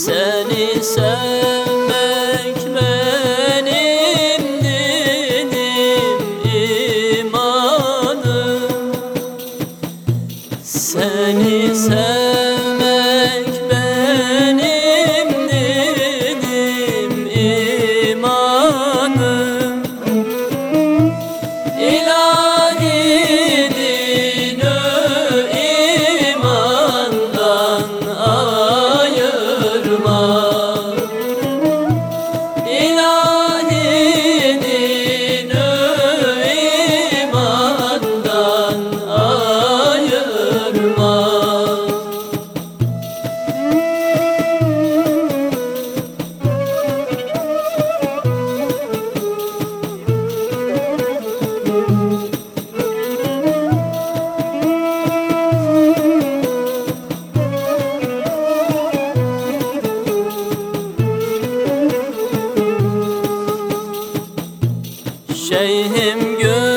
Seni sevmek Şeyhim gürdür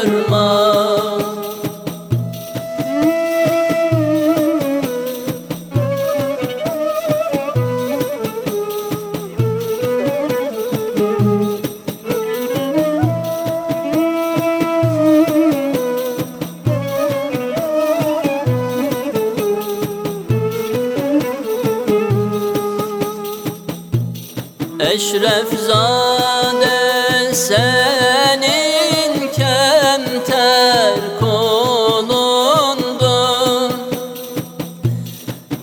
ayırma Eşref zade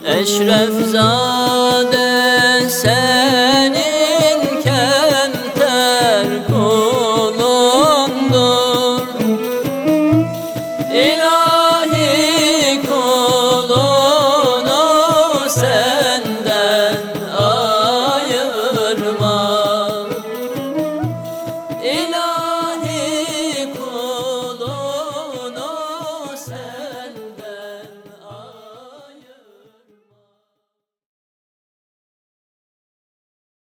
Eşref zade